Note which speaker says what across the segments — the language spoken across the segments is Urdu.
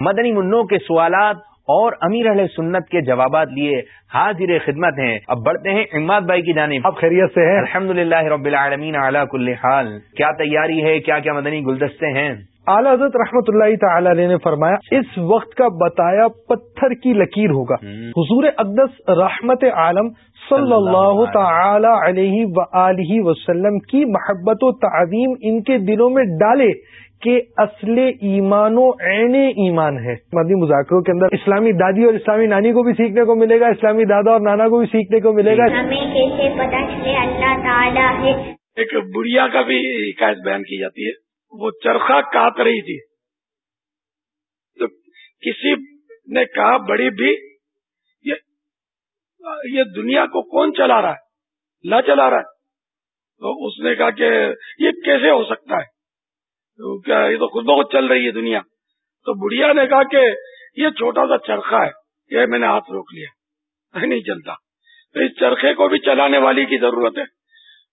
Speaker 1: مدنی منوں کے سوالات اور امیر علیہ سنت کے جوابات لیے حاضر خدمت ہیں۔ اب بڑھتے ہیں اماد بھائی کی جانب۔
Speaker 2: اب خیریت سے ہیں؟
Speaker 1: الحمد رب العالمین اعلیٰ کل حال۔ کیا تیاری ہے؟ کیا کیا مدنی گلدستے ہیں؟
Speaker 2: اعلی حضرت رحمۃ اللہ تعالی علیہ نے فرمایا اس وقت کا بتایا پتھر کی لکیر ہوگا۔ حضور اقدس رحمت عالم صلی اللہ تعالی علیہ و وسلم کی محبت و تعظیم ان کے دلوں میں ڈالے۔ کہ اصل ایمان و عین ایمان ہے۔ مدنی مذاکروں کے اندر اسلامی دادی اور اسلامی نانی کو بھی سیکھنے کو ملے گا اسلامی دادا اور نانا کو بھی سیکھنے کو ملے گا۔
Speaker 3: ہمیں کیسے پتا چلے اللہ تعالیٰ ہے؟
Speaker 4: ایک بڑھیا کا بھی حکایت بیان کی جاتی ہے۔ وہ چرخا کاٹ رہی تھی۔ تو کسی نے کہا بڑی بھی یہ دنیا کو کون چلا رہا ہے؟ نہ چلا رہا ہے۔ تو اس نے کہا کہ یہ کیسے ہو سکتا ہے؟ تو کیا یہ تو خود بخود چل رہی ہے دنیا؟ تو بڑھیا نے کہا کہ یہ چھوٹا سا چرخا ہے، یہ میں نے ہاتھ روک لیا۔ نہیں چلتا۔ تو اس چرخے کو بھی چلانے والی کی ضرورت ہے۔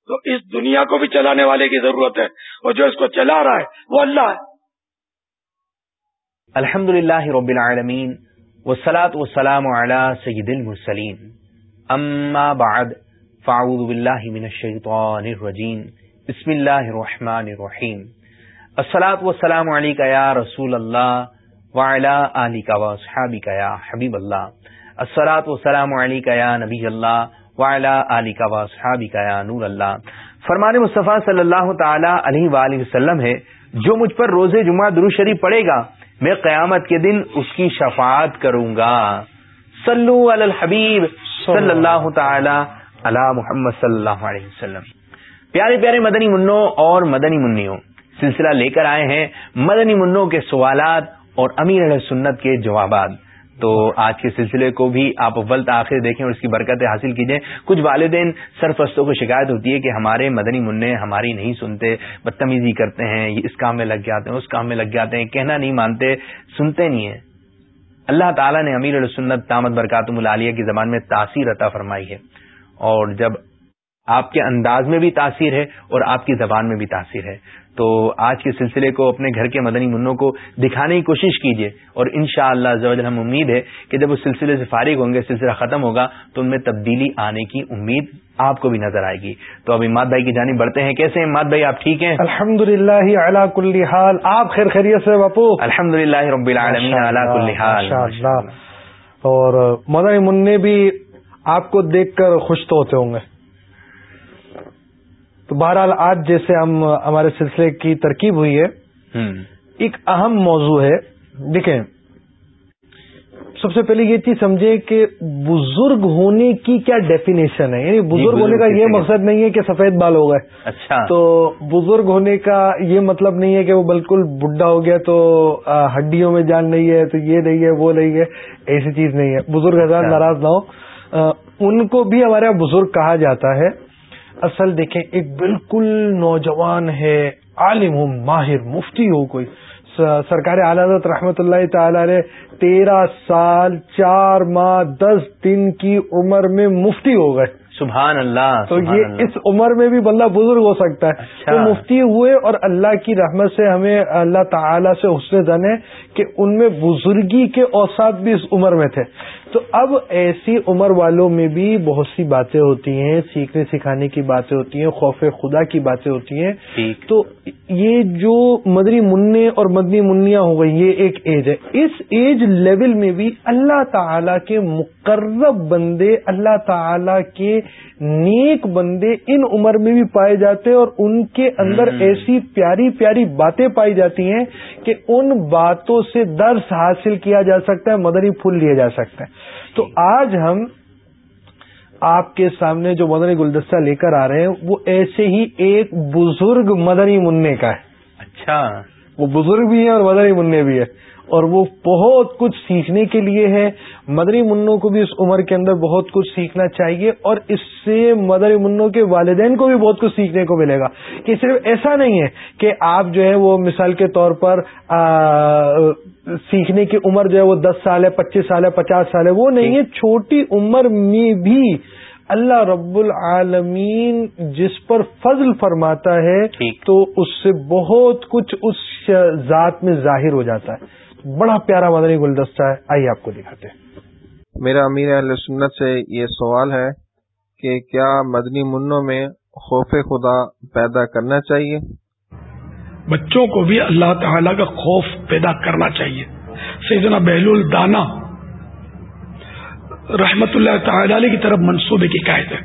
Speaker 4: تو اس دنیا کو بھی چلانے والے کی ضرورت ہے۔ اور جو اس کو چلا رہا ہے، وہ اللہ ہے۔
Speaker 1: الحمد للہ رب العالمین وسلاۃ وسلام علی سید المرسلین۔ اما بعد، فاعوذ باللہ من الشیطان الرجیم۔ بسم اللہ الرحمن الرحیم۔ السلاۃ وسلام علی کا یا رسول اللہ وعلی علی کا وصحابی کا یا حبیب اللہ السلاۃ وسلام علی کا یا نبی اللہ وعلا علی کا صحابی کا یا نور اللہ فرمان مصطفیٰ صلی اللہ تعالی علیہ وآلہ وسلم ہے، جو مجھ پر روز جمعہ درو شریف پڑے گا، میں قیامت کے دن اس کی شفاعت کروں گا۔ صلو علی الحبیب صلی اللہ تعالی علی محمد صلی اللہ علیہ وسلم۔ پیارے پیارے مدنی منوں اور مدنی منوں سلسلہ لے کر آئے ہیں مدنی منوں کے سوالات اور امیر علیہ سنت کے جوابات۔ تو آج کے سلسلے کو بھی آپ اول تاخیر دیکھیں اور اس کی برکتیں حاصل کیجیے کچھ والدین سرفستوں کو شکایت ہوتی ہے کہ ہمارے مدنی منع ہماری نہیں سنتے، بدتمیزی کرتے ہیں اس کام میں لگ جاتے ہیں، اس کام میں لگ جاتے ہیں، کہنا نہیں مانتے، سنتے نہیں ہیں۔ اللہ تعالیٰ نے امیر السنت تامد برکاتم العالیہ کی زبان میں تاثیر عطا فرمائی ہے۔ اور جب آپ کے انداز میں بھی تاثیر ہے اور آپ کی زبان میں بھی تاثیر ہے۔ تو آج کے سلسلے کو اپنے گھر کے مدنی منوں کو دکھانے کی کوشش کیجیے اور ان شاء اللہ ہم امید ہے کہ جب اس سلسلے سے فارغ ہوں گے سلسلہ ختم ہوگا تو ان میں تبدیلی آنے کی امید آپ کو بھی نظر آئے گی۔ تو اب اماد بھائی کی جانب بڑھتے ہیں۔ کیسے اماد بھائی آپ ٹھیک ہیں؟
Speaker 2: الحمد للہ کل حال۔ آپ خیر خیریت سے باپو؟
Speaker 1: الحمد للہ رب العالمین
Speaker 2: حال۔ اور مدنی منع بھی آپ کو دیکھ کر خوش تو ہوتے ہوں گے۔ تو بہرحال آج جیسے ہم ہمارے سلسلے کی ترکیب ہوئی ہے ایک اہم موضوع ہے۔ دیکھیں سب سے پہلے یہ چیز سمجھے کہ بزرگ ہونے کی کیا ڈیفینیشن ہے؟ یعنی بزرگ ہونے کا یہ مقصد نہیں ہے کہ سفید بال ہو گئے۔
Speaker 1: اچھا۔
Speaker 2: تو بزرگ ہونے کا یہ مطلب نہیں ہے کہ وہ بالکل بڈھا ہو گیا تو ہڈیوں میں جان نہیں ہے تو یہ نہیں ہے وہ نہیں ہے ایسی چیز نہیں ہے۔ بزرگ حضرات اچھا۔ ناراض نہ ہو ان کو بھی ہمارے یہاں بزرگ کہا جاتا ہے۔ اصل دیکھیں، ایک بالکل نوجوان ہے، عالم ہو ماہر، مفتی ہو کوئی۔ سرکار حضرت رحمت اللہ تعالی علیہ تیرہ سال، چار ماہ، دس دن کی عمر میں مفتی ہو گئے۔
Speaker 1: سبحان اللہ
Speaker 2: تو یہ اس عمر میں بھی بندہ بزرگ ہو سکتا ہے۔ اچھا۔ تو مفتی ہوئے اور اللہ کی رحمت سے ہمیں اللہ تعالی سے حسن زن ہے کہ ان میں بزرگی کے اوساد بھی اس عمر میں تھے۔ تو اب ایسی عمر والوں میں بھی بہت سی باتیں ہوتی ہیں سیکھنے سکھانے کی باتیں ہوتی ہیں خوف خدا کی باتیں ہوتی ہیں۔ تو یہ جو مدنی منع اور مدنی منیا ہو گئی یہ ایک ایج ہے۔ اس ایج لیول میں بھی اللہ تعالی کے مقرب بندے اللہ تعالی کے نیک بندے ان عمر میں بھی پائے جاتے ہیں اور ان کے اندر ایسی پیاری پیاری باتیں پائی جاتی ہیں کہ ان باتوں سے درس حاصل کیا جا سکتا ہے مدنی پھول لیا جا سکتا ہے تو آج ہم آپ کے سامنے جو مدنی گلدستہ لے کر آ رہے ہیں وہ ایسے ہی ایک بزرگ مدنی منع کا ہے۔
Speaker 1: اچھا۔
Speaker 2: وہ بزرگ بھی ہے اور مدنی منع بھی ہے اور وہ بہت کچھ سیکھنے کے لیے ہے مدری منوں کو بھی اس عمر کے اندر بہت کچھ سیکھنا چاہیے اور اس سے مدری منوں کے والدین کو بھی بہت کچھ سیکھنے کو ملے گا۔ کہ صرف ایسا نہیں ہے کہ آپ جو ہے وہ مثال کے طور پر سیکھنے کی عمر جو ہے وہ دس سال ہے پچیس سال ہے پچاس سال ہے وہ نہیں ہے۔ چھوٹی عمر میں بھی اللہ رب العالمین جس پر فضل فرماتا ہے تو اس سے بہت کچھ اس ذات میں ظاہر ہو جاتا ہے۔ بڑا پیارا مدنی گلدستہ ہے۔ آئیے آپ کو دکھاتے ہیں۔
Speaker 5: میرا امیر اہل سنت سے یہ سوال ہے کہ کیا مدنی منوں میں خوف خدا پیدا کرنا چاہیے؟
Speaker 4: بچوں کو بھی اللہ تعالی کا خوف پیدا کرنا چاہیے۔ سیدنا بہل الدانا رحمت اللہ تعالی علیہ کی طرف منصوبے کی قائد ہے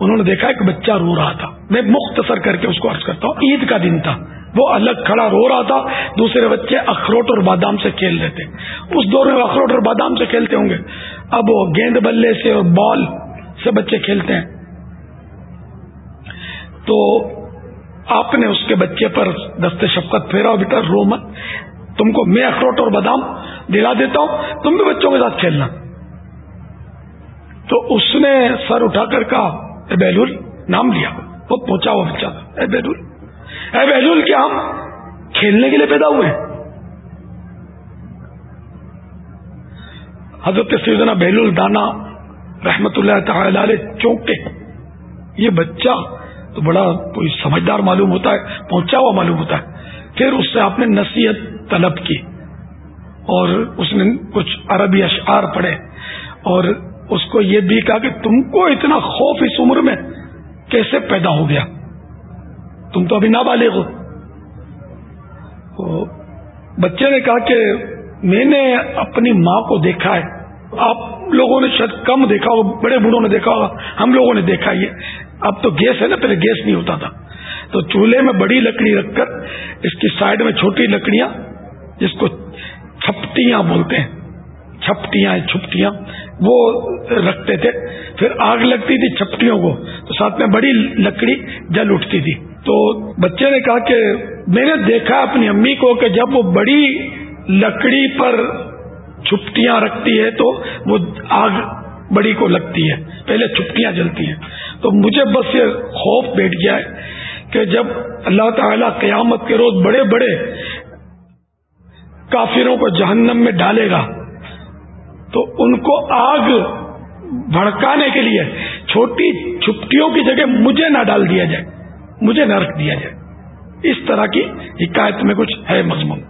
Speaker 4: انہوں نے دیکھا کہ بچہ رو رہا تھا۔ میں مختصر کر کے اس کو عرض کرتا ہوں، عید کا دن تھا۔ وہ الگ کھڑا رو رہا تھا، دوسرے بچے اخروٹ اور بادام سے کھیل رہے تھے۔ اس دور میں اخروٹ اور بادام سے کھیلتے ہوں گے۔ اب وہ گیند بلے سے اور بال سے بچے کھیلتے ہیں۔ تو آپ نے اس کے بچے پر دست شفقت پھیرا، بیٹا، رو مت۔ تم کو میں اخروٹ اور بادام دلا دیتا ہوں، تم بھی بچوں کے ساتھ کھیلنا۔ تو اس نے سر اٹھا کر کہا، اے بہلول نام لیا وہ پہنچا ہوا بچہ، اے بہلول اے بہلول کیا ہم کھیلنے کے لیے پیدا ہوئے حضرت سیدنا بہلول دانا رحمت اللہ تعالی علیہ چونکے، یہ بچہ تو بڑا کوئی سمجھدار معلوم ہوتا ہے، پہنچا ہوا معلوم ہوتا ہے، پھر اس سے آپ نے نصیحت طلب کی اور اس نے کچھ عربی اشعار پڑھے اور اس کو یہ بھی کہا کہ تم کو اتنا خوف اس عمر میں کیسے پیدا ہو گیا؟ تم تو ابھی نابالغ ہو۔ بچے نے کہا کہ میں نے اپنی ماں کو دیکھا ہے۔ آپ لوگوں نے شاید کم دیکھا ہوگا، بڑے بوڑھوں نے دیکھا ہوگا۔ ہم لوگوں نے دیکھا یہ۔ اب تو گیس ہے نا، پہلے گیس نہیں ہوتا تھا۔ تو چولہے میں بڑی لکڑی رکھ کر اس کی سائڈ میں چھوٹی لکڑیاں، جس کو چھپٹیاں بولتے ہیں۔ چھپٹیاں چھپٹیاں۔ وہ رکھتے تھے۔ پھر آگ لگتی تھی چھپٹیوں کو۔ تو ساتھ میں بڑی لکڑی جل اٹھتی تھی۔ تو بچے نے کہا کہ میں نے دیکھا اپنی امی کو کہ جب وہ بڑی لکڑی پر چھپٹیاں رکھتی ہے تو وہ آگ بڑی کو لگتی ہے۔ پہلے چھپٹیاں جلتی ہیں۔ تو مجھے بس یہ خوف بیٹھ گیا ہے کہ جب اللہ تعالی قیامت کے روز بڑے بڑے کافروں کو جہنم میں ڈالے گا تو ان کو آگ بھڑکانے کے لیے چھوٹی چھپٹیوں کی جگہ مجھے نہ ڈال دیا جائے، مجھے نہ رکھ دیا جائے۔ اس طرح کی حکایت میں کچھ ہے مضمون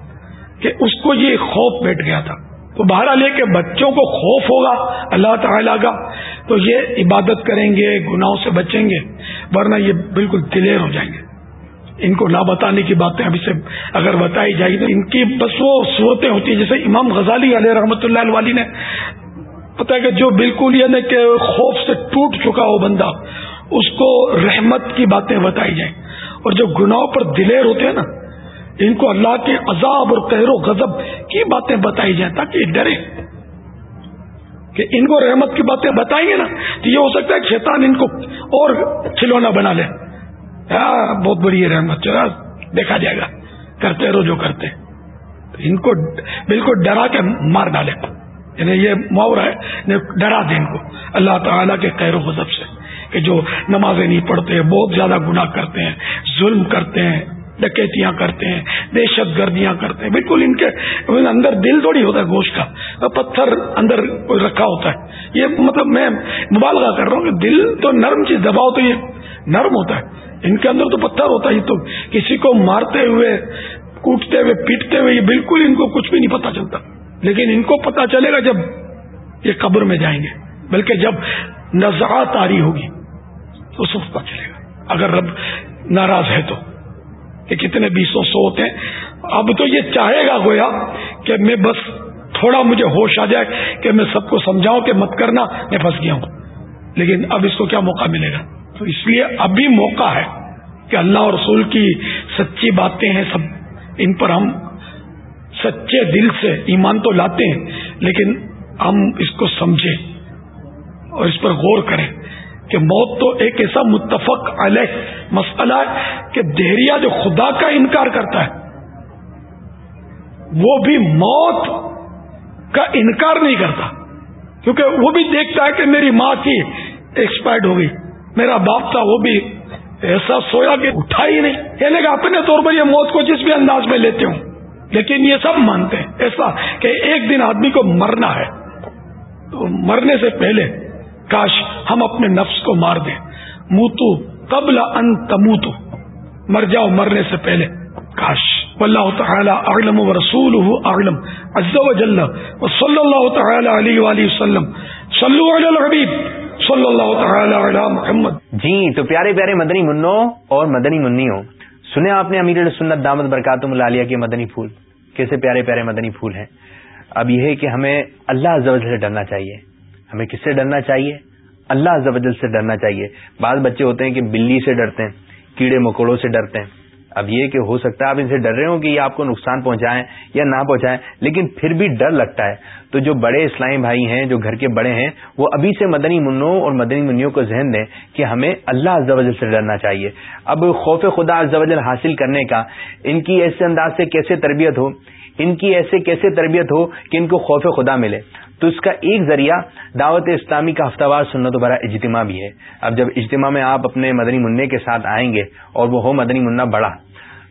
Speaker 4: کہ اس کو یہ خوف بیٹھ گیا تھا۔ تو بہرحال لے کے بچوں کو خوف ہوگا، اللہ تعالیٰ کا، تو یہ عبادت کریں گے، گناہوں سے بچیں گے، ورنہ یہ بالکل دلیر ہو جائیں گے۔ ان کو نہ بتانے کی باتیں ابھی سے اگر بتائی جائے تو ان کی بس وہ صورتیں ہوتی ہیں، جیسے امام غزالی علیہ رحمۃ اللہ علیہ نے پتا کہ جو بالکل یہ کہ خوف سے ٹوٹ چکا ہو بندہ، اس کو رحمت کی باتیں بتائی جائیں۔ اور جو گناہوں پر دلیر ہوتے ہیں نا، ان کو اللہ کے عذاب اور قہر و غضب کی باتیں بتائی جائیں تاکہ ڈرے۔ کہ ان کو رحمت کی باتیں بتائیں گے نا، تو یہ ہو سکتا ہے کہ شیطان ان کو اور کھلونا بنا لے۔ بہت بڑی رحمت، چلا، دیکھا جائے گا، کرتے رہو جو کرتے ان کو بالکل ڈرا کے مار ڈالے یعنی یہ محاورہ ہے یعنی ڈرا دیں ان کو۔ اللہ تعالیٰ کے خیر و غذب سے کہ جو نمازیں نہیں پڑھتے، بہت زیادہ گناہ کرتے ہیں، ظلم کرتے ہیں ڈکیتیاں کرتے ہیں، دہشت گردیاں کرتے ہیں۔ بالکل ان کے اندر دل تھوڑی ہوتا ہے گوشت کا، پتھر اندر کوئی رکھا ہوتا ہے۔ یہ مطلب میں مبالغہ کر رہا ہوں کہ دل تو نرم چیز، دباؤ تو یہ نرم ہوتا ہے۔ ان کے اندر تو پتھر ہوتا ہے تو کسی کو مارتے ہوئے، کوٹتے ہوئے، پیٹتے ہوئے، یہ بالکل ان کو کچھ بھی نہیں پتا چلتا۔ لیکن ان کو پتا چلے گا جب یہ قبر میں جائیں گے۔ بلکہ جب نزاعت آری ہوگی، تو اس وقت پتا چلے گا۔ اگر رب ناراض ہے تو۔ کہ کتنے بیسوں سو ہوتے ہیں۔ اب تو یہ چاہے گا گویا کہ میں بس تھوڑا مجھے ہوش آ جائے کہ میں سب کو سمجھاؤں کہ مت کرنا، میں پھنس گیا ہوں۔ لیکن اب اس کو کیا موقع ملے گا؟ تو اس لیے ابھی موقع ہے کہ اللہ اور رسول کی سچی باتیں ہیں سب۔ ان پر ہم سچے دل سے ایمان تو لاتے ہیں، لیکن ہم اس کو سمجھیں اور اس پر غور کریں۔ کہ موت تو ایک ایسا متفق علیہ مسئلہ ہے کہ دہریا جو خدا کا انکار کرتا ہے، وہ بھی موت کا انکار نہیں کرتا۔ کیونکہ وہ بھی دیکھتا ہے کہ میری ماں کی ایکسپائرڈ ہو گئی، میرا باپ تھا، وہ بھی ایسا سویا کہ اٹھا ہی نہیں۔ یعنی کہنے کا اپنے طور پر یہ موت کو جس بھی انداز میں لیتے ہوں، لیکن یہ سب مانتے ہیں۔ ایسا کہ ایک دن آدمی کو مرنا ہے، تو مرنے سے پہلے کاش ہم اپنے نفس کو مار دیں۔ موتو قبل ان تموتو۔ مر جاؤ مرنے سے پہلے۔ کاش۔ واللہ تعالی اعلم و رسول اعلم۔ عز و جل و صلی اللہ تعالی علیہ وآلہ وسلم۔ صلو علی الحبیب۔ صلی اللہ تعالی علی محمد۔
Speaker 1: جی تو پیارے پیارے مدنی منوں اور مدنی منیوں سنے آپ نے امیر سنت دامت برکاتم العالیہ کے مدنی پھول۔ کیسے پیارے پیارے مدنی پھول ہیں؟ اب یہ ہے کہ ہمیں اللہ زبر سے ڈرنا چاہیے۔ ہمیں کس سے ڈرنا چاہیے؟ اللہ زبر سے ڈرنا چاہیے۔ بعض بچے ہوتے ہیں کہ بلی سے ڈرتے ہیں، کیڑے مکوڑوں سے ڈرتے ہیں۔ اب یہ کہ ہو سکتا ہے آپ ان سے ڈر رہے ہوں کہ یہ آپ کو نقصان پہنچائیں یا نہ پہنچائیں، لیکن پھر بھی ڈر لگتا ہے۔ تو جو بڑے اسلامی بھائی ہیں، جو گھر کے بڑے ہیں، وہ ابھی سے مدنی منوں اور مدنی منوں کو ذہن دیں کہ ہمیں اللہ زوجل سے ڈرنا چاہیے۔ اب خوف خدا زوجل حاصل کرنے کا، ان کی ایسے انداز سے کیسے تربیت ہو؟ ان کی ایسے کیسے تربیت ہو کہ ان کو خوف خدا ملے؟ تو اس کا ایک ذریعہ دعوت اسلامی کا ہفتہ وار سنت و برا اجتماع بھی ہے۔ اب جب اجتماع میں آپ اپنے مدنی منع کے ساتھ آئیں گے اور وہ ہو مدنی منا بڑا،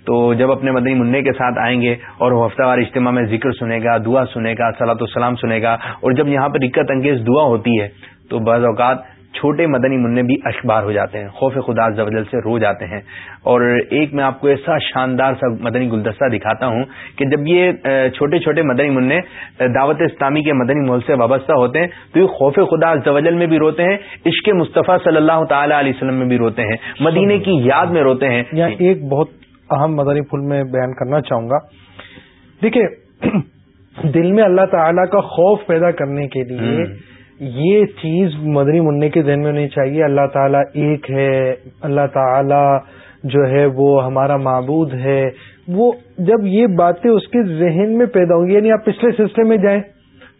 Speaker 1: تو جب اپنے مدنی منع کے ساتھ آئیں گے اور وہ ہفتہ وار اجتماع میں ذکر سنے گا، دعا سنے گا سلاۃ السلام سنے گا اور جب یہاں پر دقت انگیز دعا ہوتی ہے، تو بعض اوقات چھوٹے مدنی منع بھی اشبار ہو جاتے ہیں خوف خدا زوجل سے رو جاتے ہیں۔ اور ایک میں آپ کو ایسا شاندار سا مدنی گلدستہ دکھاتا ہوں کہ جب یہ چھوٹے چھوٹے مدنی منع دعوت اسلامی کے مدنی مول سے وابستہ ہوتے ہیں تو یہ خوف خدا زوجل میں بھی روتے ہیں عشق مصطفیٰ صلی اللہ تعالی علیہ وسلم میں بھی روتے ہیں مدینے کی یاد میں روتے ہیں۔
Speaker 2: یہاں ایک بہت اہم مدنی پھول میں بیان کرنا چاہوں گا۔ دیکھیے دل میں اللہ تعالی کا خوف پیدا کرنے کے لیے یہ چیز مدنی منع کے ذہن میں ہونی چاہیے۔ اللہ تعالیٰ ایک ہے اللہ تعالیٰ جو ہے وہ ہمارا معبود ہے۔ وہ جب یہ باتیں اس کے ذہن میں پیدا ہوں گی یعنی آپ پچھلے سلسلے میں جائیں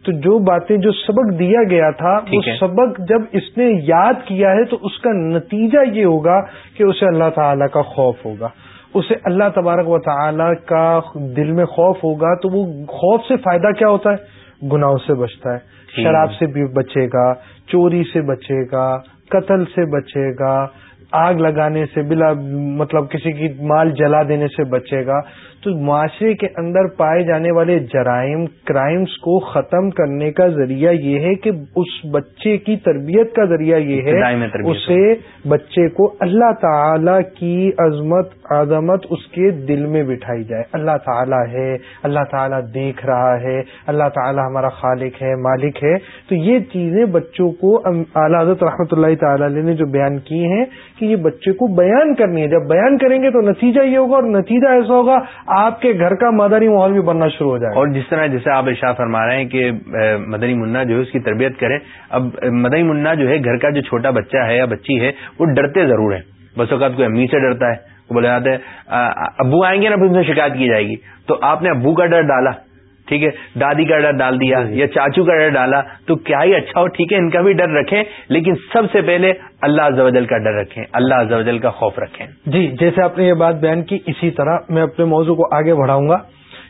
Speaker 2: تو جو باتیں جو سبق دیا گیا تھا وہ سبق جب اس نے یاد کیا ہے تو اس کا نتیجہ یہ ہوگا کہ اسے اللہ تعالیٰ کا خوف ہوگا۔ اسے اللہ تبارک و تعالی کا دل میں خوف ہوگا تو وہ خوف سے فائدہ کیا ہوتا ہے؟ گناہوں سے بچتا ہے۔ شراب سے بھی بچے گا، چوری سے بچے گا، قتل سے بچے گا، آگ لگانے سے بلا مطلب کسی کی مال جلا دینے سے بچے گا۔ تو معاشرے کے اندر پائے جانے والے جرائم کرائمز کو ختم کرنے کا ذریعہ یہ ہے کہ اس بچے کی تربیت کا ذریعہ یہ ہے اسے بچے کو اللہ تعالی کی عظمت عظمت اس کے دل میں بٹھائی جائے۔ اللہ تعالی ہے اللہ تعالی دیکھ رہا ہے اللہ تعالی ہمارا خالق ہے مالک ہے۔ تو یہ چیزیں بچوں کو اعلی حضرت رحمۃ اللہ تعالی نے جو بیان کی ہیں کہ یہ بچے کو بیان کرنی ہے۔ جب بیان کریں گے تو نتیجہ یہ ہوگا اور نتیجہ ایسا ہوگا آپ کے گھر کا مدنی ماحول بھی بننا شروع ہو جائے
Speaker 1: اور جس طرح جیسے آپ ارشاد فرما رہے ہیں کہ مدنی منا جو ہے اس کی تربیت کرے اب مدنی منا جو ہے گھر کا جو چھوٹا بچہ ہے یا بچی ہے، وہ ڈرتے ضرور ہیں۔ بس اوقات کوئی امی سے ڈرتا ہے، وہ بولے جاتے ہیں ابو آئیں گے نا پھر ان سے شکایت کی جائے گی۔ تو آپ نے ابو کا ڈر ڈالا۔ ٹھیک ہے دادی کا ڈر ڈال دیا یا چاچو کا ڈر ڈالا تو کیا ہی اچھا ہو ٹھیک ہے ان کا بھی ڈر رکھیں لیکن سب سے پہلے اللہ زوجل کا ڈر رکھیں اللہ زوجل کا خوف رکھیں۔
Speaker 2: جی جیسے آپ نے یہ بات بیان کی اسی طرح میں اپنے موضوع کو آگے بڑھاؤں گا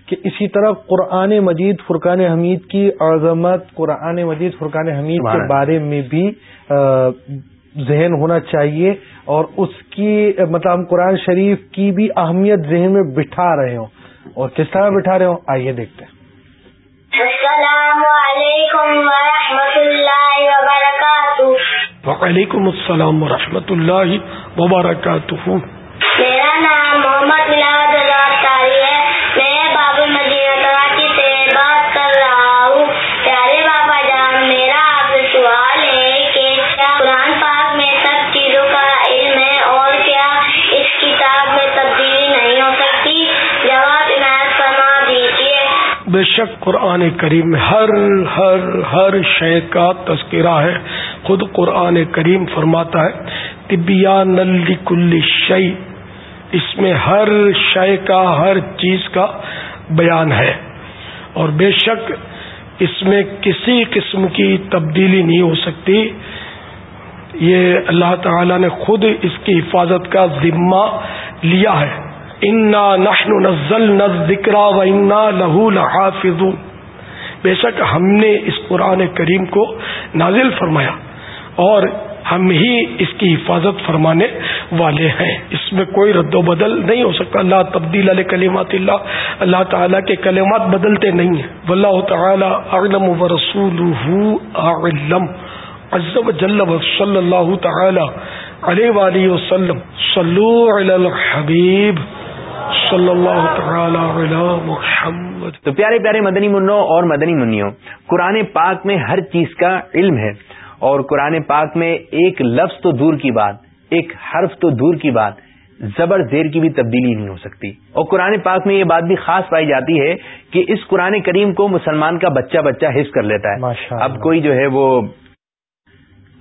Speaker 2: کہ اسی طرح قرآن مجید فرقان حمید کی عظمت قرآن مجید فرقان حمید کے بارے میں بھی ذہن ہونا چاہیے اور اس کی مطلب ہم قرآن شریف کی بھی اہمیت ذہن میں بٹھا رہے ہوں۔ اور کس طرح بٹھا رہے ہوں؟ آئیے دیکھتے ہیں۔
Speaker 3: السلام علیکم ورحمۃ اللہ وبرکاتہ
Speaker 4: وعلیکم السلام ورحمۃ اللہ وبرکاتہ۔
Speaker 3: میرا نام محمد
Speaker 4: بے شک قرآن کریم میں ہر ہر ہر شے کا تذکرہ ہے۔ خود قرآن کریم فرماتا ہے طبیا نلی کل شعی اس میں ہر شے کا، ہر چیز کا بیان ہے۔ اور بے شک اس میں کسی قسم کی تبدیلی نہیں ہو سکتی۔ یہ اللہ تعالی نے خود اس کی حفاظت کا ذمہ لیا ہے۔ انا نحن نزل ذکر و انا لہو لحافظ بے شک ہم نے اس قرآن کریم کو نازل فرمایا اور ہم ہی اس کی حفاظت فرمانے والے ہیں۔ اس میں کوئی رد و بدل نہیں ہو سکتا۔ اللہ تبدیل علیہ کلیمات اللہ۔ اللہ تعالیٰ کے کلمات بدلتے نہیں ہیں۔ واللہ تعالی اعلم و رسول اعلم۔ عز و جل و صلی اللہ تعالی علیہ وآلہ وسلم۔ صلو علی الحبیب۔
Speaker 2: صلی اللہ تعالی علی محمد.
Speaker 1: تو پیارے پیارے مدنی منوں اور مدنی منوں قرآن پاک میں ہر چیز کا علم ہے اور قرآن پاک میں ایک لفظ تو دور کی بات ایک حرف تو دور کی بات زبر زیر کی بھی تبدیلی نہیں ہو سکتی۔ اور قرآن پاک میں یہ بات بھی خاص پائی جاتی ہے کہ اس قرآن کریم کو مسلمان کا بچہ بچہ حص کر لیتا ہے۔ اب کوئی جو ہے وہ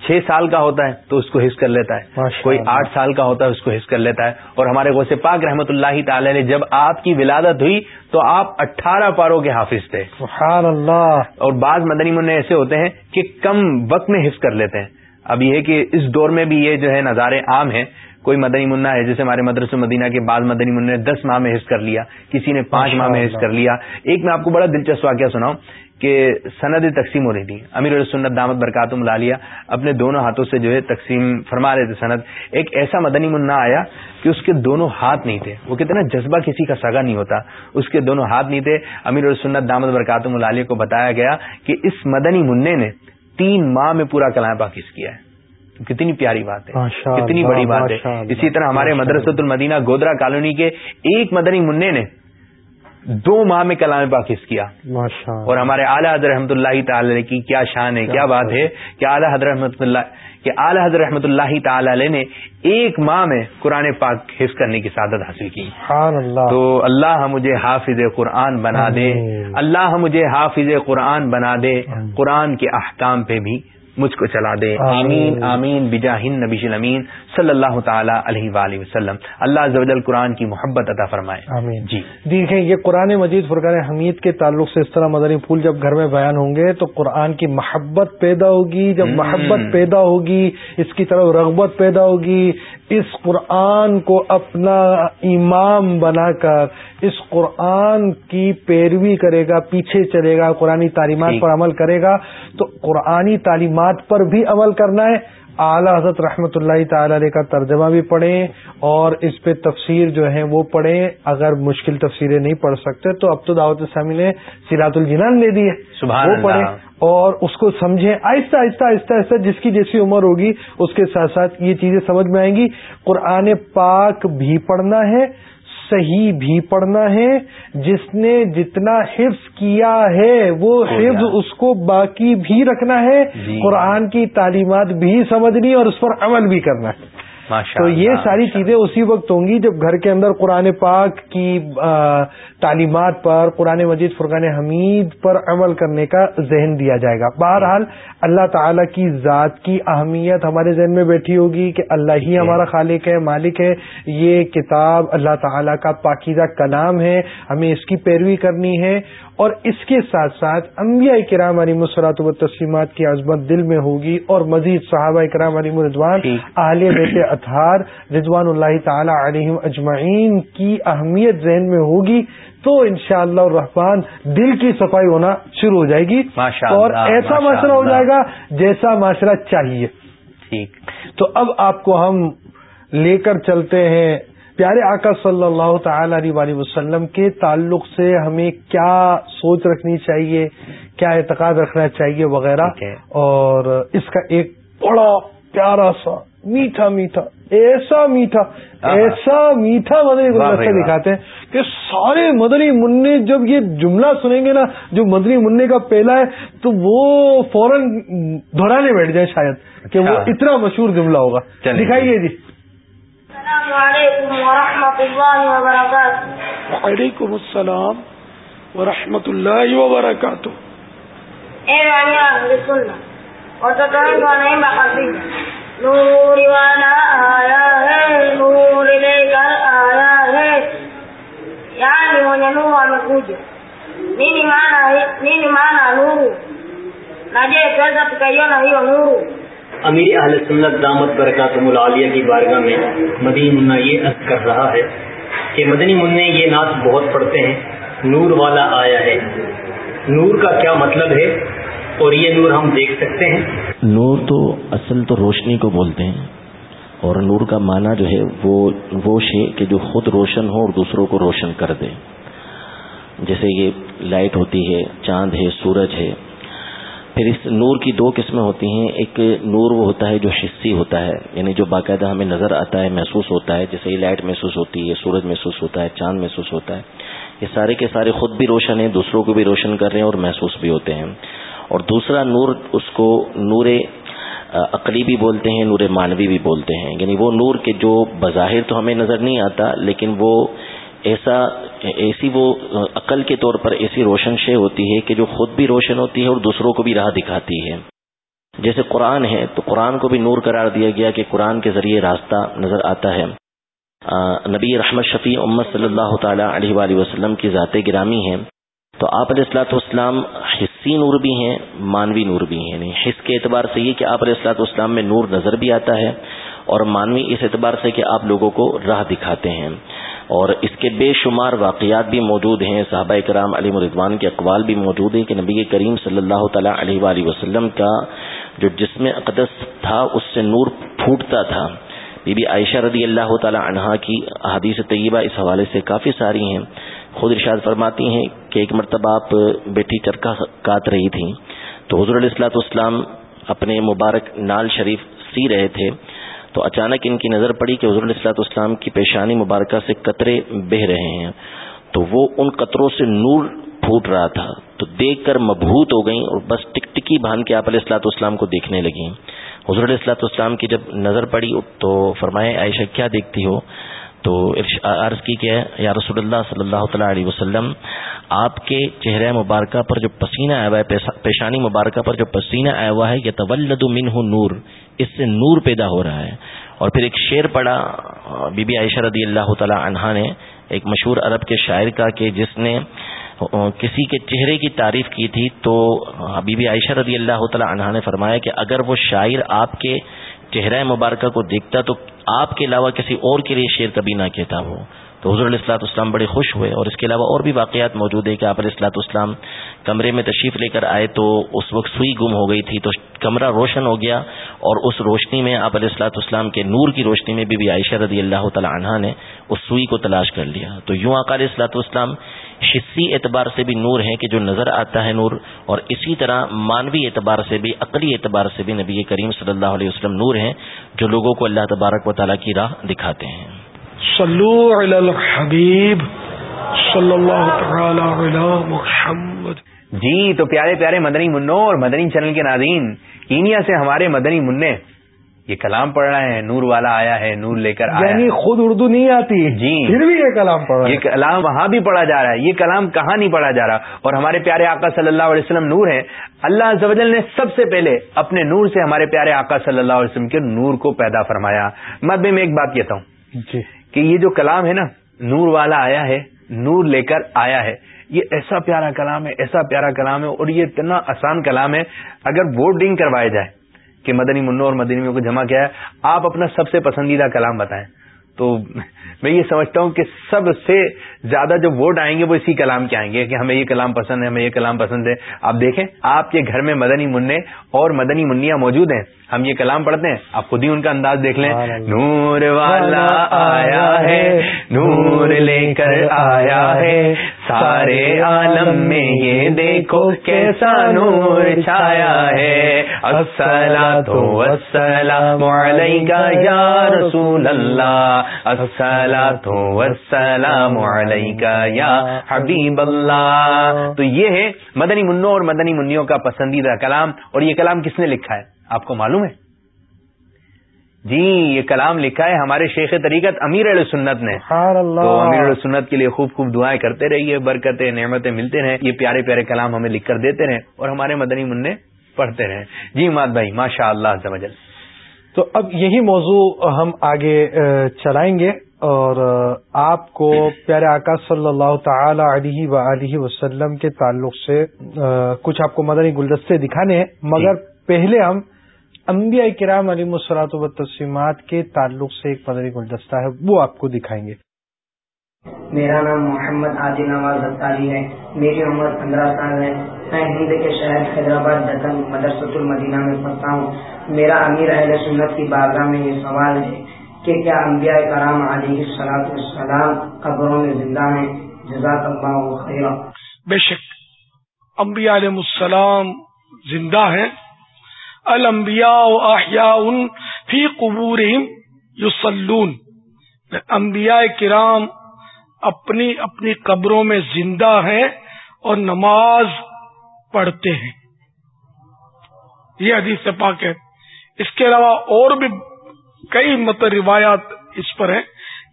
Speaker 1: چھ سال کا ہوتا ہے تو اس کو حص کر لیتا ہے۔ کوئی آٹھ سال کا ہوتا ہے اس کو حص کر لیتا ہے۔ اور ہمارے غوث پاک رحمت اللہ تعالی نے جب آپ کی ولادت ہوئی تو آپ اٹھارہ پاروں کے حافظ تھے۔
Speaker 2: سبحان اللہ۔
Speaker 1: اور بعض مدنی منع ایسے ہوتے ہیں کہ کم وقت میں حفظ کر لیتے ہیں۔ اب یہ کہ اس دور میں بھی یہ جو ہے نظارے عام ہیں۔ کوئی مدنی منا ہے جیسے ہمارے مدرس مدینہ کے بعض مدنی منہ نے دس ماہ میں حص کر لیا کسی نے پانچ ماہ میں حص کر لیا۔ ایک میں آپ کو بڑا دلچسپ واقعہ سناؤں کہ سند تقسیم ہو رہی تھی۔ امیر السنت دامت برکاتم لالیہ اپنے دونوں ہاتھوں سے جو ہے تقسیم فرما رہے تھے سند۔ ایک ایسا مدنی منا آیا کہ اس کے دونوں ہاتھ نہیں تھے۔ وہ کتنا جذبہ کسی کا سگا نہیں ہوتا۔ اس کے دونوں ہاتھ نہیں تھے۔ امیر السنت دامت برکاتم لالیہ کو بتایا گیا کہ اس مدنی منع نے تین ماہ میں پورا کلام پاکس کیا ہے۔ کتنی پیاری بات ہے۔ کتنی بڑی بات ہے۔ اسی طرح ہمارے مدرسۃ المدینہ گودرا کالونی کے ایک مدنی منع نے دو ماہ میں کلام پاکس کیا۔ اور ہمارے اعلیٰ حضرت رحمۃ اللہ تعالی کی کیا شان ہے کیا بات ہے کہ اعلیٰ حضرت رحمۃ اللہ کہ اعلیٰ حضرت رحمۃ اللہ تعالی نے ایک ماہ میں قرآن پاک حفظ کرنے کی سعادت حاصل کی۔ تو اللہ مجھے حافظ قرآن بنا دے۔ اللہ مجھے حافظ قرآن بنا دے۔ قرآن کے احکام پہ بھی مجھ کو چلا دے آمین۔ آمین بجاہن نبی امین صلی اللہ تعالی علیہ وآلہ وسلم۔ اللہ زوجل قرآن کی محبت عطا فرمائے۔
Speaker 2: آمین۔ جی۔ دیکھیں یہ قرآن مجید فرقان حمید کے تعلق سے اس طرح مدنی پھول جب گھر میں بیان ہوں گے تو قرآن کی محبت پیدا ہوگی۔ جب محبت پیدا ہوگی اس کی طرف رغبت پیدا ہوگی۔ اس قرآن کو اپنا امام بنا کر اس قرآن کی پیروی کرے گا پیچھے چلے گا قرآن تعلیمات پر عمل کرے گا۔ تو قرآنی تعلیمات پر بھی عمل کرنا ہے۔ اعلی حضرت رحمۃ اللہ تعالی علیہ کا ترجمہ بھی پڑھیں اور اس پہ تفسیر جو ہے وہ پڑھیں۔ اگر مشکل تفسیریں نہیں پڑھ سکتے تو اب تو دعوت اسلامی نے سیرات الجنان دے دی ہے۔ وہ پڑھیں۔ اور اس کو سمجھیں آہستہ آہستہ آہستہ آہستہ جس کی جیسی عمر ہوگی اس کے ساتھ ساتھ یہ چیزیں سمجھ میں آئیں گی۔ قرآن پاک بھی پڑھنا ہے صحیح بھی پڑھنا ہے۔ جس نے جتنا حفظ کیا ہے وہ حفظ اس کو باقی بھی رکھنا ہے۔ جی۔ قرآن کی تعلیمات بھی سمجھنی اور اس پر عمل بھی کرنا ہے۔ تو یہ ساری چیزیں اسی وقت ہوں گی جب گھر کے اندر قرآن پاک کی تعلیمات پر قرآن مجید فرقان حمید پر عمل کرنے کا ذہن دیا جائے گا۔ بہرحال اللہ تعالیٰ کی ذات کی اہمیت ہمارے ذہن میں بیٹھی ہوگی کہ اللہ ہی ہمارا خالق ہے مالک ہے۔ یہ کتاب اللہ تعالیٰ کا پاکیزہ کلام ہے۔ ہمیں اس کی پیروی کرنی ہے۔ اور اس کے ساتھ ساتھ انبیاء کرام علی مسرات و تسلیمات کی عظمت دل میں ہوگی اور مزید صحابہ کرام علی رضوان اہل بیت اطہار رضوان اللہ تعالی علیہ اجمعین کی اہمیت ذہن میں ہوگی تو انشاءاللہ شاء الرحمان دل کی صفائی ہونا شروع ہو جائے گی۔ اور ایسا معاشرہ ہو جائے گا جیسا معاشرہ چاہیے۔ ٹھیک۔ تو اب آپ کو ہم لے کر چلتے ہیں پیارے آقا صلی اللہ تعالی علیہ وسلم کے تعلق سے ہمیں کیا سوچ رکھنی چاہیے کیا اعتقاد رکھنا چاہیے وغیرہ۔ اور اس کا ایک بڑا پیارا سا میٹھا میٹھا ایسا میٹھا ایسا میٹھا مدنی گلدستہ دکھاتے ہیں کہ سارے مدنی منع جب یہ جملہ سنیں گے نا جو مدنی منع کا پہلا ہے تو وہ فوراً دہرانے بیٹھ جائے شاید کہ وہ اچھا۔ اتنا مشہور جملہ ہوگا۔ دکھائیے جی۔
Speaker 3: علیکم ورحمۃ اللہ وبرکاتہ۔
Speaker 4: وعلیکم السلام ورحمۃ اللہ وبرکاتہ۔
Speaker 3: نور والا آیا ہے نور لے کر آیا ہے۔ یعنی mwenye nuru amekuja nini maana nini maana nuru na je tunaweza tukaiona hiyo nuru
Speaker 6: امیر اہل سنت دامت برکاتم العالیہ کی بارگاہ میں مدنی منا یہ عرض کر رہا ہے کہ مدنی منع یہ نعت بہت پڑھتے ہیں، نور والا آیا ہے۔ نور کا کیا مطلب ہے؟ اور یہ نور ہم دیکھ سکتے ہیں۔
Speaker 7: نور تو اصل تو روشنی کو بولتے ہیں۔ اور نور کا معنی جو ہے وہ وہ ہے کہ جو خود روشن ہو اور دوسروں کو روشن کر دے۔ جیسے یہ لائٹ ہوتی ہے، چاند ہے، سورج ہے پھر اس نور کی دو قسمیں ہوتی ہیں۔ ایک نور وہ ہوتا ہے جو حصی ہوتا ہے یعنی جو باقاعدہ ہمیں نظر آتا ہے، محسوس ہوتا ہے، جیسے یہ لائٹ محسوس ہوتی ہے سورج محسوس ہوتا ہے، چاند محسوس ہوتا ہے۔ یہ سارے کے سارے خود بھی روشن ہیں، دوسروں کو بھی روشن کر رہے ہیں اور محسوس بھی ہوتے ہیں۔ اور دوسرا نور اس کو نور عقلی بھی بولتے ہیں، نور مانوی بھی بولتے ہیں۔ یعنی وہ نور کے جو بظاہر تو ہمیں نظر نہیں آتا، لیکن وہ ایسا ایسی وہ عقل کے طور پر ایسی روشن شے ہوتی ہے کہ جو خود بھی روشن ہوتی ہے اور دوسروں کو بھی راہ دکھاتی ہے۔ جیسے قرآن ہے، تو قرآن کو بھی نور قرار دیا گیا کہ قرآن کے ذریعے راستہ نظر آتا ہے۔ نبی رحمت شفیع امت صلی اللہ تعالی علیہ وآلہ وسلم کی ذات گرامی ہے تو آپ علیہ السلاۃ والسلام حصی نور بھی ہیں، مانوی نور بھی ہیں۔ یعنی حص کے اعتبار سے یہ کہ آپ علیہ السلاۃ والسلام میں نور نظر بھی آتا ہے اور مانوی اس اعتبار سے کہ آپ لوگوں کو راہ دکھاتے ہیں۔ اور اس کے بے شمار واقعات بھی موجود ہیں، صحابہ کرام علی مردوان کے اقوال بھی موجود ہیں کہ نبی کریم صلی اللہ تعالیٰ علیہ وآلہ وسلم کا جو جسم اقدس تھا، اس سے نور پھوٹتا تھا۔ بی بی عائشہ رضی اللہ تعالی عنہا کی احادیث طیبہ اس حوالے سے کافی ساری ہیں۔ خود ارشاد فرماتی ہیں کہ ایک مرتبہ آپ بیٹھی چرکا کاٹ رہی تھیں۔ تو حضر علیہ السلاۃ اسلام اپنے مبارک نال شریف سی رہے تھے۔ تو اچانک ان کی نظر پڑی کہ حضر علیہ اسلام کی پیشانی مبارکہ سے قطرے بہ رہے ہیں۔ تو وہ ان قطروں سے نور پھوٹ رہا تھا۔ تو دیکھ کر مبہوت ہو گئیں اور بس ٹک ٹکی باندھ کے آپ علیہ السلاط اسلام کو دیکھنے لگیں۔ حضر علیہ السلاۃ اسلام کی جب نظر پڑی تو فرمائے، عائشہ، کیا دیکھتی ہو؟ تو عرض کی کہ یا رسول اللہ صلی اللہ تعالیٰ علیہ وسلم، آپ کے چہرہ مبارکہ پر جو پسینہ آیا ہوا ہے پیشانی مبارکہ پر جو پسینہ آیا ہوا ہے یہ طولد منہ نور، اس سے نور پیدا ہو رہا ہے۔ اور پھر ایک شعر پڑا بی بی عائشہ رضی اللہ تعالی عنہا نے، ایک مشہور عرب کے شاعر کا، کہ جس نے کسی کے چہرے کی تعریف کی تھی تو حبیبی عائشہ رضی اللہ تعالی عنہ نے فرمایا کہ اگر وہ شاعر آپ کے چہرہ مبارکہ کو دیکھتا تو آپ کے علاوہ کسی اور کے لیے شعر کبھی نہ کہتا وہ تو حضر علیہ السلاط اسلام بڑے خوش ہوئے اور اس کے علاوہ اور بھی واقعات موجود ہے کہ آپ علیہ السلاط اسلام کمرے میں تشریف لے کر آئے تو اس وقت سوئی گم ہو گئی تھی تو کمرہ روشن ہو گیا اور اس روشنی میں آپ علیہ السلاط اسلام کے نور کی روشنی میں بھی, بھی عائشہ رضی اللہ تعالی عنہ نے اس سوئی کو تلاش کر لیا۔ تو یوں علیہ السلاط اسلام حصی اعتبار سے بھی نور ہے کہ جو نظر آتا ہے نور اور اسی طرح مانوی اعتبار سے بھی عقلی اعتبار سے بھی نبی کریم صلی اللہ علیہ وسلم نور ہیں جو لوگوں کو اللہ تبارک و تعالیٰ کی راہ دکھاتے ہیں۔
Speaker 2: صلو علی الحبیب صلی اللہ تعالی علی محمد۔
Speaker 1: جی تو پیارے پیارے مدنی منوں اور مدنی چینل کے ناظرین کینیا سے ہمارے مدنی منع یہ کلام پڑھ رہے ہیں نور والا آیا ہے نور لے کر آیا
Speaker 2: یعنی خود اردو نہیں آتی
Speaker 1: جی۔
Speaker 2: پھر بھی یہ کلام پڑھ رہا
Speaker 1: یہ کلام وہاں بھی پڑھا جا رہا ہے یہ کلام کہاں نہیں پڑھا جا رہا؟ اور ہمارے پیارے آقا صلی اللہ علیہ وسلم نور ہیں۔ اللہ زوجل نے سب سے پہلے اپنے نور سے ہمارے پیارے آقا صلی اللہ علیہ وسلم کے نور کو پیدا فرمایا۔ مدبے میں ایک بات کہتا ہوں جی۔ کہ یہ جو کلام ہے نا نور والا آیا ہے نور لے کر آیا ہے یہ ایسا پیارا کلام ہے ایسا پیارا کلام ہے اور یہ اتنا آسان کلام ہے۔ اگر ووٹنگ کروائے جائے کہ مدنی منو اور مدنی کو جمع کیا ہے، آپ اپنا سب سے پسندیدہ کلام بتائیں۔ تو میں یہ سمجھتا ہوں کہ سب سے زیادہ جو ووٹ آئیں گے، وہ اسی کلام کے آئیں گے کہ ہمیں یہ کلام پسند ہے، ہمیں یہ کلام پسند ہے۔ آپ دیکھیں، آپ کے گھر میں مدنی منع اور مدنی منیا موجود ہیں۔ ہم یہ کلام پڑھتے ہیں آپ خود ہی ان کا انداز دیکھ لیں۔ نور والا آیا ہے نور لے کر آیا ہے۔ سارے عالم میں یہ دیکھو کیسا نور چھایا ہے۔ تو السلام علیکہ یا رسول اللہ۔ تو السلام علیکہ یا حبیب اللہ۔ تو یہ ہے مدنی منوں اور مدنی منوں کا پسندیدہ کلام۔ اور یہ کلام کس نے لکھا ہے؟ آپ کو معلوم ہے؟ جی یہ کلام لکھا ہے ہمارے شیخ طریقت امیر علیہ سنت نے۔ تو امیر علیہ سنت کے لیے خوب خوب دعائیں کرتے رہیے برکتیں نعمتیں ملتے رہیں۔ یہ پیارے پیارے کلام ہمیں لکھ کر دیتے رہیں اور ہمارے مدنی منع پڑھتے رہیں۔ جی ماد بھائی ماشاء اللہ زمجل
Speaker 2: تو اب یہی موضوع ہم آگے چلائیں گے اور آپ کو پیارے آقا صلی اللہ تعالی علیہ و وسلم کے تعلق سے کچھ آپ کو مدنی گلدستے دکھانے ہیں۔ مگر جی۔ پہلے ہم انبیاء کرام علی مسلاط و تسلیمات کے تعلق سے ایک مدنی گلدستہ ہے وہ آپ کو دکھائیں گے۔
Speaker 8: میرا نام محمد عادی نواز اختاری ہے میری عمر پندرہ سال ہے۔ میں ہند کے شہر حیدرآباد دکن مدرسۃ المدینہ میں پڑھتا ہوں۔ میرا امیر اہل سنت کی بارگاہ میں یہ سوال ہے کہ کیا انبیاء کرام علی صلاحت السلام قبروں میں زندہ ہیں؟ جزاک اللہ خیر
Speaker 4: بے شک انبیاء علیہ السلام
Speaker 9: زندہ ہیں۔ الانبیاء و احیاء فی قبورہم یصلون۔ انبیاء کرام اپنی اپنی قبروں میں زندہ ہیں اور نماز پڑھتے ہیں۔ یہ حدیث پاک ہے۔ اس کے علاوہ اور بھی کئی مت روایات اس پر ہیں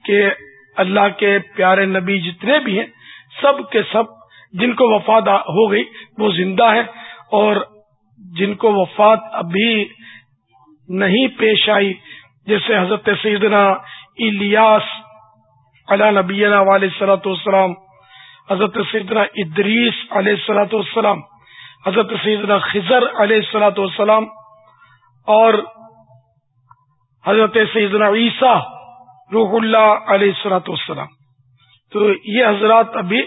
Speaker 9: کہ اللہ کے پیارے نبی جتنے بھی ہیں، سب کے سب جن کو وفات ہو گئی، وہ زندہ ہیں اور جن کو وفات ابھی نہیں پیش آئی، جیسے حضرت سیدنا الیاس علیہ نبینا علیہ صلاحت والسلام، حضرت سیدنا ادریس علیہ السلاۃ والسلام، حضرت سیدنا خضر علیہ السلاۃ والسلام اور حضرت سیدنا عیسیٰ روح اللہ علیہ السلاۃ والسلام۔ تو یہ حضرات ابھی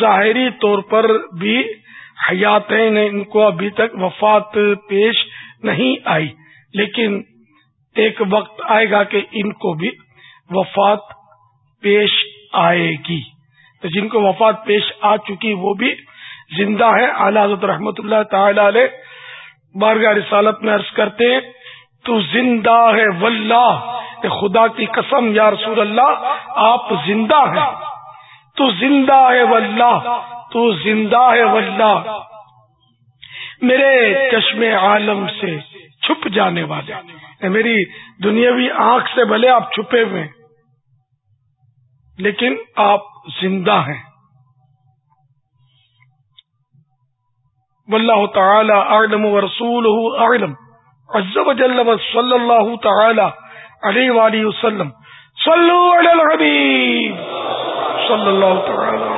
Speaker 9: ظاہری طور پر بھی حیات ان کو ابھی تک وفات پیش نہیں آئی، لیکن ایک وقت آئے گا کہ ان کو بھی وفات پیش آئے گی۔ تو جن کو وفات پیش آ چکی، وہ بھی زندہ ہے اعلی حضرت رحمت اللہ تعالی علیہ بارگاہ رسالت میں عرض کرتے ہیں، تو زندہ ہے واللہ خدا کی قسم یا رسول اللہ، آپ زندہ ہیں۔ تو زندہ ہے واللہ تو زندہ ہے واللہ میرے چشم عالم سے چھپ جانے والے۔ میری دنیاوی آنکھ سے بھلے آپ چھپے ہوئے لیکن آپ زندہ ہیں۔ واللہ تعالی اعلم ورسولہ اعلم۔ عز و جل و صلی اللہ تعالی علیہ وآلہ وسلم۔ صلو علی الحبیب۔ صلی اللہ تعالی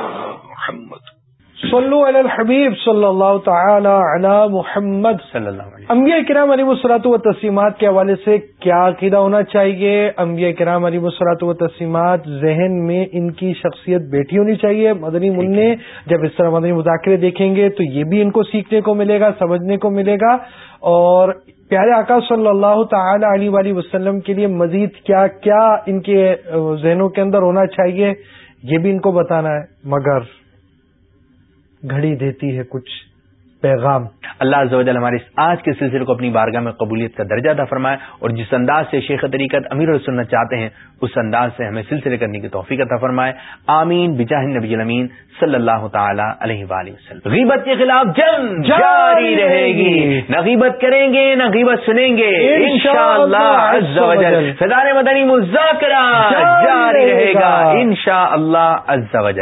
Speaker 2: صلو علی الحبیب صلی اللہ تعالی علی محمد.
Speaker 1: صلی اللہ علیہ
Speaker 2: انبیاء کرام علی مسلاط و تسلیمات کے حوالے سے کیا عقیدہ ہونا چاہیے؟ انبیاء کرام علی مسلاط و تسلیمات ذہن میں ان کی شخصیت بیٹھی ہونی چاہیے. مدنی منع جب اس طرح مدنی مذاکرے دیکھیں گے تو یہ بھی ان کو سیکھنے کو ملے گا سمجھنے کو ملے گا. اور پیارے آقا صلی اللہ تعالی علی ولی وسلم کے لیے مزید کیا کیا ان کے ذہنوں کے اندر ہونا چاہیے؟ یہ بھی ان کو بتانا ہے. مگر گھڑی دیتی ہے کچھ پیغام۔
Speaker 1: اللہ عز و جل ہمارے اس آج کے سلسلے کو اپنی بارگاہ میں قبولیت کا درجہ تھا فرمائے اور جس انداز سے شیخ طریقت امیر سننا چاہتے ہیں اس انداز سے ہمیں سلسلے کرنے کی توفیق عطا فرمائے۔ آمین۔ بجاہ نبی الامین صلی اللہ تعالی علیہ وآلہ وسلم۔ غیبت کے خلاف جنگ جاری رہے گی۔ نہ غیبت کریں گے نہ غیبت سنیں گے۔ انشاءاللہ فدار مدنی مذاکرہ جاری رہے گا۔ انشاءاللہ عز و جل۔